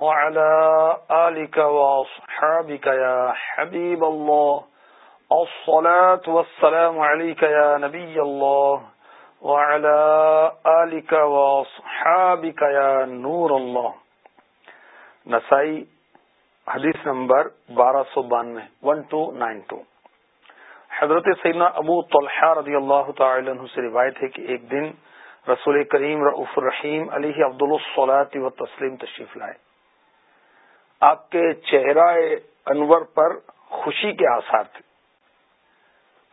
وعلى آلك وأصحابك يا حبيب الله. الصلاة والسلام عليك يا نبي الله. وعلى آلك وأصحابك يا نور الله. نسائی حدیث نمبر بارہ سو بانوے ون ٹو نائن ٹو حضرت سیدنا ابو طلحہ رضی اللہ تعالی عنہ سے روایت ہے کہ ایک دن رسول کریم رعف الرحیم علیہ عبد الصلاط و تسلیم تشریف لائے۔ آپ کے چہرہ انور پر خوشی کے آثار تھے۔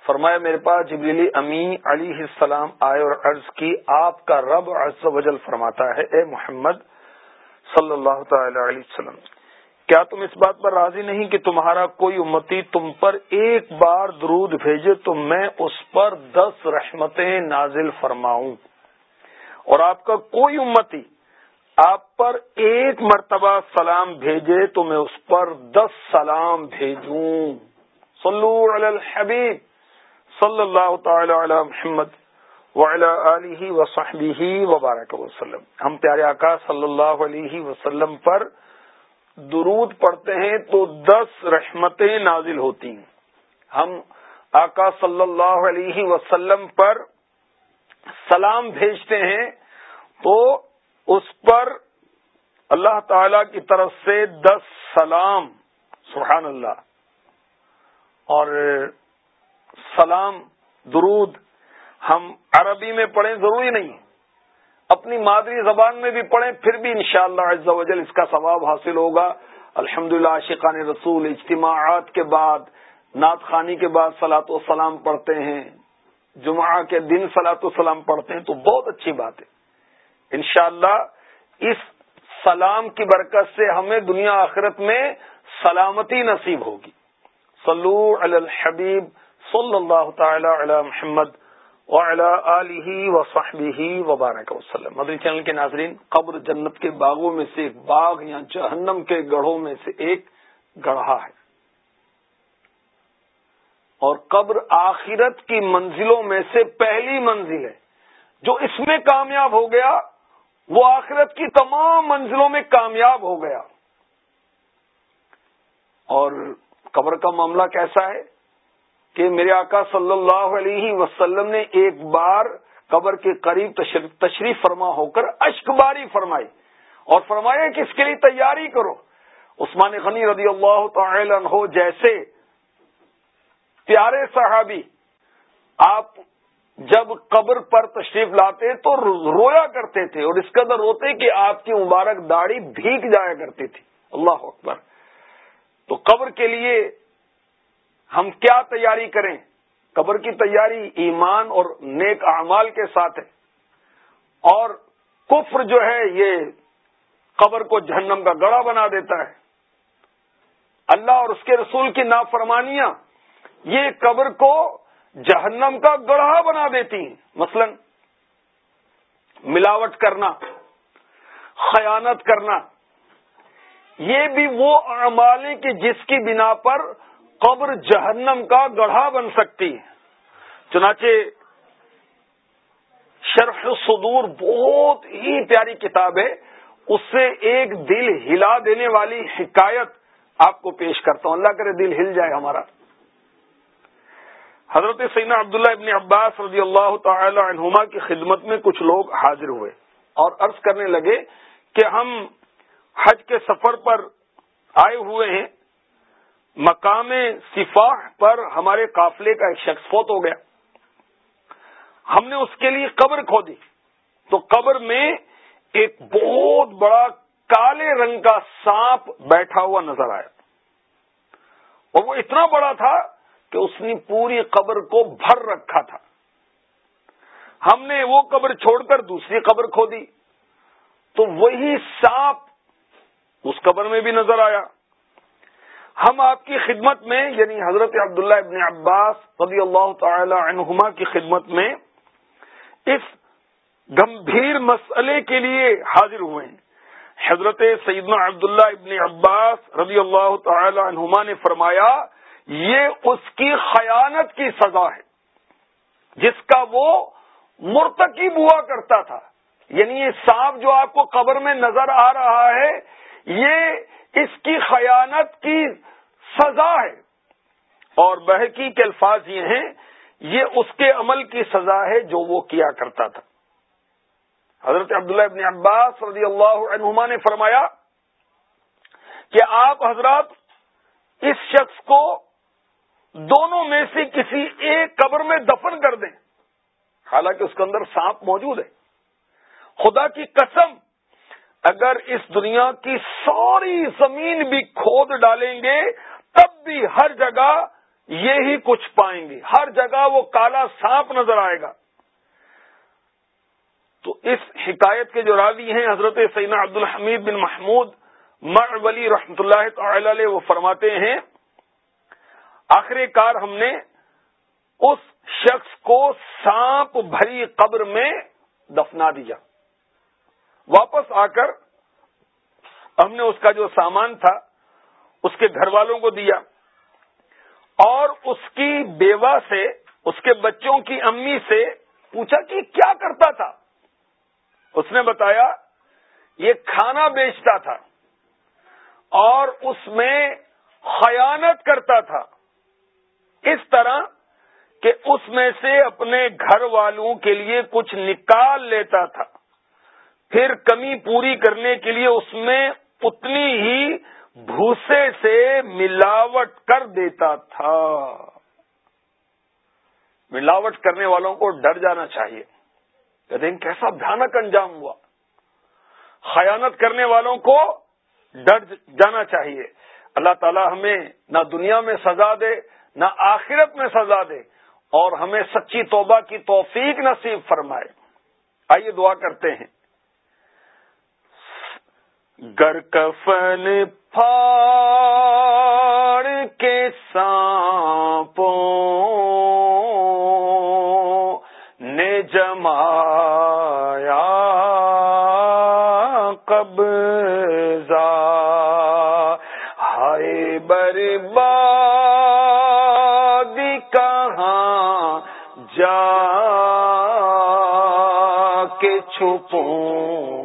فرمایا، میرے پاس جبریلی امی علیہ السلام آئے اور عرض کی، آپ کا رب عز و جل فرماتا ہے، اے محمد صلی اللہ تعالی علیہ وسلم، کیا تم اس بات پر راضی نہیں کہ تمہارا کوئی امتی تم پر ایک بار درود بھیجے تو میں اس پر دس رحمتیں نازل فرماؤں؟ اور آپ کا کوئی امتی آپ پر ایک مرتبہ سلام بھیجے تو میں اس پر دس سلام بھیجوں۔ صلو علی الحبیب۔ صلی اللہ تعالی علی محمد علیہ وصحبہ وبارک وسلم۔ ہم پیارے آقا صلی اللہ علیہ وسلم پر درود پڑھتے ہیں تو دس رحمتیں نازل ہوتی ہیں۔ ہم آقا صلی اللہ علیہ وسلم پر سلام بھیجتے ہیں تو اس پر اللہ تعالی کی طرف سے دس سلام، سبحان اللہ، اور سلام، درود ہم عربی میں پڑھیں ضروری نہیں اپنی مادری زبان میں بھی پڑھیں، پھر بھی انشاءاللہ شاء اللہ اس کا ثواب حاصل ہوگا۔ الحمد للہ عاشقان رسول، اجتماعات کے بعد، نعت خانی کے بعد سلاۃ وسلام پڑھتے ہیں۔ جمعہ کے دن سلاۃ وسلام پڑھتے ہیں، تو بہت اچھی بات ہے۔ انشاءاللہ اس سلام کی برکت سے ہمیں دنیا آخرت میں سلامتی نصیب ہوگی۔ صلو علی الحبیب صلی اللہ تعالی علی محمد ولی و صحبی وبارک وسلم۔ مدری چینل کے ناظرین، قبر جنت کے باغوں میں سے ایک باغ یا جہنم کے گڑھوں میں سے ایک گڑھا ہے۔ اور قبر آخرت کی منزلوں میں سے پہلی منزل ہے جو اس میں کامیاب ہو گیا۔ وہ آخرت کی تمام منزلوں میں کامیاب ہو گیا۔ اور قبر کا معاملہ کیسا ہے کہ میرے آقا صلی اللہ علیہ وسلم نے ایک بار قبر کے قریب تشریف فرما ہو کر اشک باری فرمائی اور فرمایا کہ اس کے لیے تیاری کرو۔ عثمان غنی رضی اللہ تعالی عنہ جیسے پیارے صحابی، آپ جب قبر پر تشریف لاتے تو رویا کرتے تھے اور اس قدر روتے کہ آپ کی مبارک داڑھی بھیگ جایا کرتی تھی۔ اللہ اکبر۔ تو قبر کے لیے ہم کیا تیاری کریں؟ قبر کی تیاری ایمان اور نیک اعمال کے ساتھ ہے۔ اور کفر جو ہے یہ قبر کو جہنم کا گڑا بنا دیتا ہے۔ اللہ اور اس کے رسول کی نافرمانیاں، یہ قبر کو جہنم کا گڑھا بنا دیتی ہیں۔ مثلا ملاوٹ کرنا، خیانت کرنا، یہ بھی وہ اعمال کی جس کی بنا پر قبر جہنم کا گڑھا بن سکتی ہے۔ چنانچہ شرح صدور بہت ہی پیاری کتاب ہے۔ اس سے ایک دل ہلا دینے والی حکایت آپ کو پیش کرتا ہوں۔ اللہ کرے دل ہل جائے ہمارا۔ حضرت سینا عبداللہ ابن عباس رضی اللہ تعالی عنہما کی خدمت میں کچھ لوگ حاضر ہوئے اور عرض کرنے لگے کہ ہم حج کے سفر پر آئے ہوئے ہیں۔ مقام صفاح پر ہمارے قافلے کا ایک شخص فوت ہو گیا۔ ہم نے اس کے لیے قبر کھو دی تو قبر میں ایک بہت بڑا کالے رنگ کا سانپ بیٹھا ہوا نظر آیا۔ اور وہ اتنا بڑا تھا کہ اس نے پوری قبر کو بھر رکھا تھا۔ ہم نے وہ قبر چھوڑ کر دوسری قبر کھو دی تو وہی سانپ اس قبر میں بھی نظر آیا۔ ہم آپ کی خدمت میں یعنی حضرت عبداللہ ابن عباس رضی اللہ تعالی عنہما کی خدمت میں اس گمبھیر مسئلے کے لیے حاضر ہوئے ہیں۔ حضرت سیدنا عبداللہ ابن عباس رضی اللہ تعالی عنہما نے فرمایا یہ اس کی خیانت کی سزا ہے۔ جس کا وہ مرتکب ہوا کرتا تھا۔ یعنی یہ سانپ جو آپ کو قبر میں نظر آ رہا ہے، یہ اس کی خیانت کی سزا ہے۔ اور بحقی کے الفاظ یہ ہیں، یہ اس کے عمل کی سزا ہے جو وہ کیا کرتا تھا۔ حضرت عبداللہ ابن عباس رضی اللہ عنہما نے فرمایا کہ آپ حضرات اس شخص کو دونوں میں سے کسی ایک قبر میں دفن کر دیں۔ حالانکہ اس کے اندر سانپ موجود ہے۔ خدا کی قسم، اگر اس دنیا کی ساری زمین بھی کھود ڈالیں گے، تب بھی ہر جگہ یہی کچھ پائیں گے۔ ہر جگہ وہ کالا سانپ نظر آئے گا۔ تو اس حکایت کے جو راوی ہیں، حضرت سینا عبد الحمید بن محمود مر ولی رحمت اللہ تعالی علیہ، وہ فرماتے ہیں آخر کار ہم نے اس شخص کو سانپ بھری قبر میں دفنا دیا۔ واپس آ کر ہم نے اس کا جو سامان تھا، اس کے گھر والوں کو دیا۔ اور اس کی بیوہ سے، اس کے بچوں کی امی سے پوچھا کہ کیا کرتا تھا؟ اس نے بتایا، یہ کھانا بیچتا تھا اور اس میں خیانت کرتا تھا۔ اس طرح کہ اس میں سے اپنے گھر والوں کے لیے کچھ نکال لیتا تھا۔ پھر کمی پوری کرنے کے لیے اس میں اتنی ہی بھوسے سے ملاوٹ کر دیتا تھا۔ ملاوٹ کرنے والوں کو ڈر جانا چاہیے۔ کہتے ہیں کیسا بھیانک انجام ہوا۔ خیانت کرنے والوں کو ڈر جانا چاہیے۔ اللہ تعالی ہمیں نہ دنیا میں سزا دے نہ آخرت میں سزا دے اور ہمیں سچی توبہ کی توفیق نصیب فرمائے۔ آئیے دعا کرتے ہیں۔ گر کفن پھاڑ کے سانپوں نے جمایا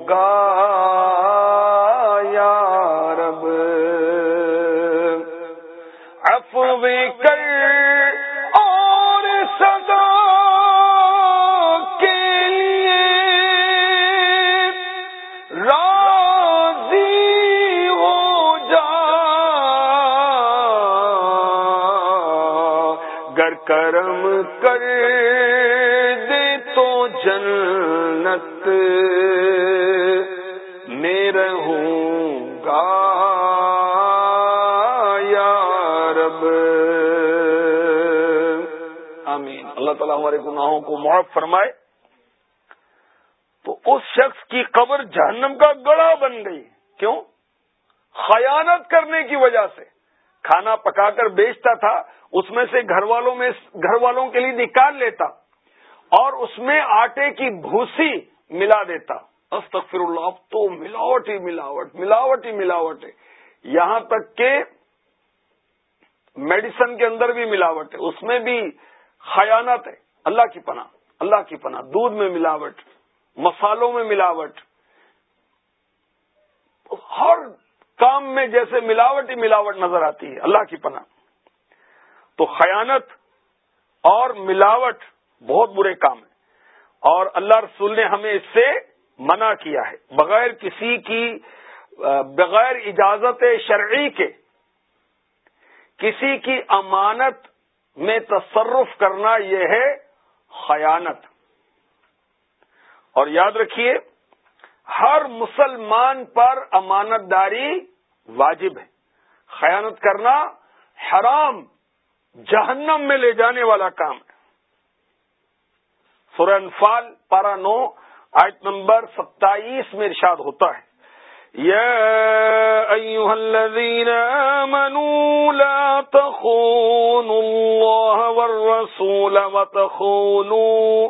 گا جنت میں رہوں گا، یا رب۔ آمین۔ اللہ تعالیٰ ہمارے گناہوں کو معاف فرمائے۔ تو اس شخص کی قبر جہنم کا گڑا بن گئی۔ کیوں؟ خیانت کرنے کی وجہ سے۔ کھانا پکا کر بیچتا تھا، اس میں سے گھر والوں میں، گھر والوں کے لیے نکال لیتا۔ اور اس میں آٹے کی بھوسی ملا دیتا۔ استغفر اللہ تو ملاوٹ ہی ملاوٹ ملاوٹ ہی ملاوٹ ہے۔ یہاں تک کہ میڈیسن کے اندر بھی ملاوٹ ہے۔ اس میں بھی خیانت ہے۔ اللہ کی پناہ، اللہ کی پناہ۔ دودھ میں ملاوٹ مسالوں میں ملاوٹ۔ ہر کام میں جیسے ملاوٹ ہی ملاوٹ نظر آتی ہے۔ اللہ کی پناہ۔ تو خیانت اور ملاوٹ بہت برے کام ہیں۔ اور اللہ رسول نے ہمیں اس سے منع کیا ہے۔ بغیر کسی کی، بغیر اجازت شرعی کے کسی کی امانت میں تصرف کرنا یہ ہے خیانت۔ اور یاد رکھیے، ہر مسلمان پر امانت داری واجب ہے۔ خیانت کرنا حرام، جہنم میں لے جانے والا کام ہے۔ سورہ انفال پارا نو، آیت نمبر ستائیس میں ارشاد ہوتا ہے۔ يا أيها الذين آمنوا لا تخونوا الله والرسول وتخونوا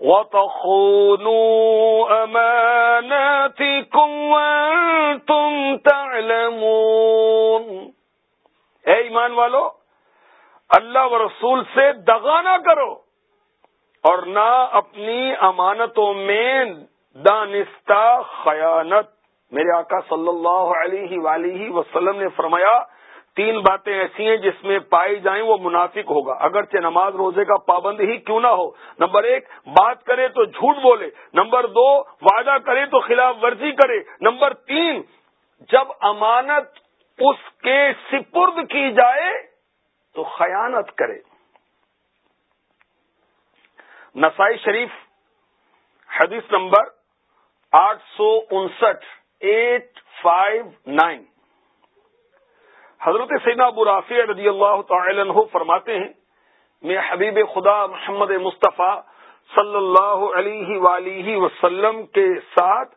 وتخونوا أماناتكم وأنتم تعلمون۔ اے ایمان والو، اللہ و رسول سے دغا نہ کرو۔ اور نہ اپنی امانتوں میں دانستہ خیانت۔ میرے آقا صلی اللہ علیہ ولیہ وسلم نے فرمایا، تین باتیں ایسی ہیں جس میں پائی جائیں وہ منافق ہوگا۔ اگرچہ نماز روزے کا پابند ہی کیوں نہ ہو۔ نمبر ایک، بات کرے تو جھوٹ بولے۔ نمبر دو، وعدہ کرے تو خلاف ورزی کرے۔ نمبر تین، جب امانت اس کے سپرد کی جائے تو خیانت کرے۔ نسائی شریف، حدیث نمبر آٹھ سو انسٹھ، ایٹ فائیو نائن۔ حضرت سینا ابو رافی رضی اللہ تعالی عنہ فرماتے ہیں، میں حبیب خدا محمد مصطفیٰ صلی اللہ علیہ ولیہ وسلم کے ساتھ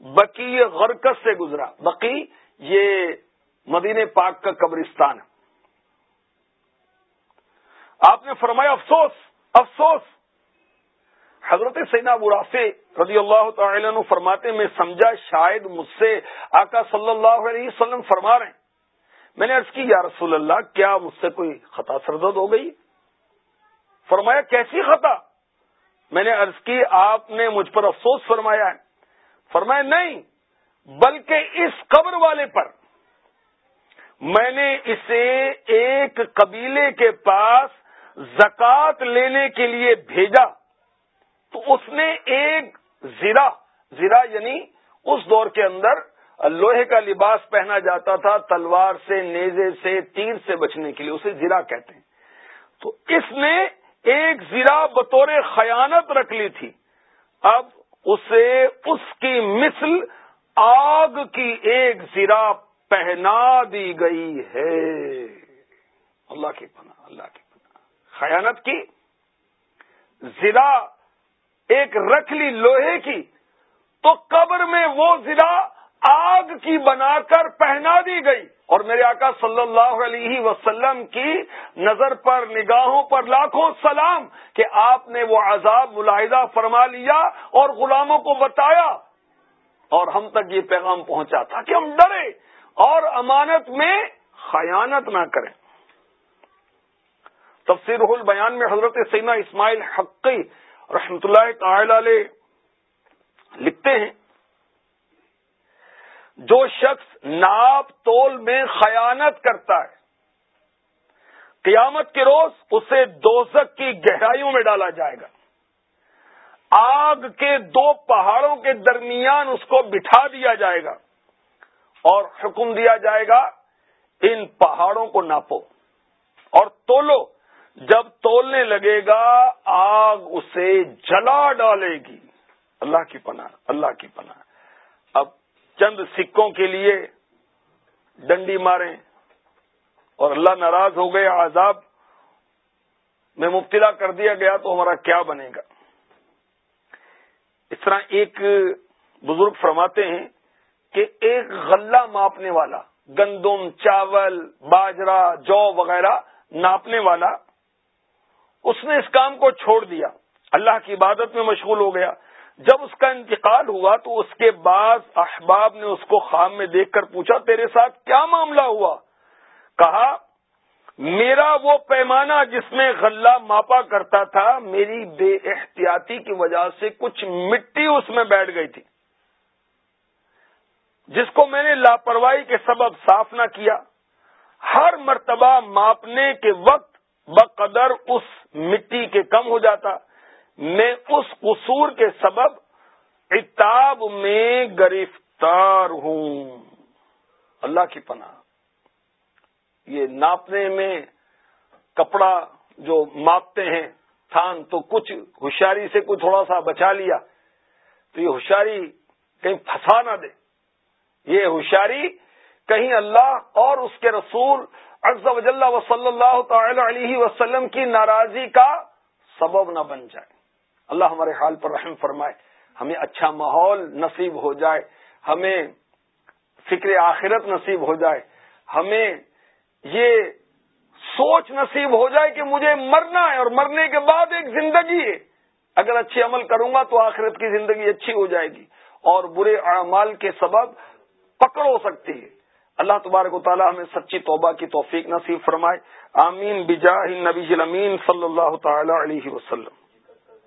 بقی غرکت سے گزرا۔ بقی یہ مدین پاک کا قبرستان ہے۔ آپ نے فرمایا، افسوس افسوس حضرت سینا رافع رضی اللہ تعالی عنہ فرماتے میں سمجھا شاید مجھ سے آقا صلی اللہ علیہ وسلم فرما رہے ہیں۔ میں نے عرض کی، یا رسول اللہ، کیا مجھ سے کوئی خطا سرزد ہو گئی؟ فرمایا، کیسی خطا؟ میں نے عرض کی، آپ نے مجھ پر افسوس فرمایا ہے۔ فرمایا، نہیں، بلکہ اس قبر والے پر۔ میں نے اسے ایک قبیلے کے پاس زکات لینے کے لیے بھیجا۔ تو اس نے ایک زیرا زیرا یعنی اس دور کے اندر لوہے کا لباس پہنا جاتا تھا تلوار سے، نیزے سے، تیر سے بچنے کے لیے، اسے زیرا کہتے ہیں۔ تو اس نے ایک زیرا بطور خیانت رکھ لی تھی۔ اب اسے اس کی مثل آگ کی ایک زیرا پہنا دی گئی ہے۔ اللہ کی پناہ، اللہ کی پناہ۔ خیانت کی زیرا ایک رکھ لی لوہے کی، تو قبر میں وہ زیرا آگ کی بنا کر پہنا دی گئی۔ اور میرے آقا صلی اللہ علیہ وسلم کی نظر پر، نگاہوں پر لاکھوں سلام کہ آپ نے وہ عذاب ملاحدہ فرما لیا اور غلاموں کو بتایا۔ اور ہم تک یہ پیغام پہنچا تھا کہ ہم ڈرے اور امانت میں خیانت نہ کریں۔ تفسیر البیان میں حضرت سینا اسماعیل حقی رحمت اللہ تعالی علیہ لکھتے ہیں، جو شخص ناپ تول میں خیانت کرتا ہے، قیامت کے روز اسے دوزک کی گہرائیوں میں ڈالا جائے گا۔ آگ کے دو پہاڑوں کے درمیان اس کو بٹھا دیا جائے گا اور حکم دیا جائے گا، ان پہاڑوں کو ناپو اور تولو۔ جب تولنے لگے گا، آگ اسے جلا ڈالے گی۔ اللہ کی پناہ، اللہ کی پناہ۔ اب چند سکوں کے لیے ڈنڈی ماریں اور اللہ ناراض ہو گئے، عذاب میں مبتلا کر دیا گیا تو ہمارا کیا بنے گا؟ اس طرح ایک بزرگ فرماتے ہیں کہ ایک غلہ ماپنے والا، گندم، چاول باجرا جو وغیرہ ناپنے والا اس نے اس کام کو چھوڑ دیا۔ اللہ کی عبادت میں مشغول ہو گیا۔ جب اس کا انتقال ہوا تو اس کے بعد احباب نے اس کو خام میں دیکھ کر پوچھا، تیرے ساتھ کیا معاملہ ہوا؟ کہا، میرا وہ پیمانہ جس میں غلہ ماپا کرتا تھا، میری بے احتیاطی کی وجہ سے کچھ مٹی اس میں بیٹھ گئی تھی، جس کو میں نے لاپرواہی کے سبب صاف نہ کیا۔ ہر مرتبہ ماپنے کے وقت بقدر اس مٹی کے کم ہو جاتا میں اس قصور کے سبب اتاب میں گرفتار ہوں۔ اللہ کی پناہ۔ یہ ناپنے میں کپڑا جو ماپتے ہیں، تھان تو کچھ، ہوشیاری سے کوئی تھوڑا سا بچا لیا، تو یہ ہوشیاری کہیں پھنسا نہ دے۔ یہ ہوشیاری کہیں اللہ اور اس کے رسول عز و جل و صلی اللہ تعالی علیہ وسلم کی ناراضی کا سبب نہ بن جائے۔ اللہ ہمارے حال پر رحم فرمائے۔ ہمیں اچھا ماحول نصیب ہو جائے۔ ہمیں فکر آخرت نصیب ہو جائے۔ ہمیں یہ سوچ نصیب ہو جائے کہ مجھے مرنا ہے اور مرنے کے بعد ایک زندگی ہے۔ اگر اچھے عمل کروں گا تو آخرت کی زندگی اچھی ہو جائے گی اور برے اعمال کے سبب پکڑ ہو سکتی ہے اللہ تبارک و تعالی ہمیں سچی توبہ کی توفیق نصیب فرمائے۔ آمین، بجاہ نبی امین صلی اللہ تعالی علیہ وسلم۔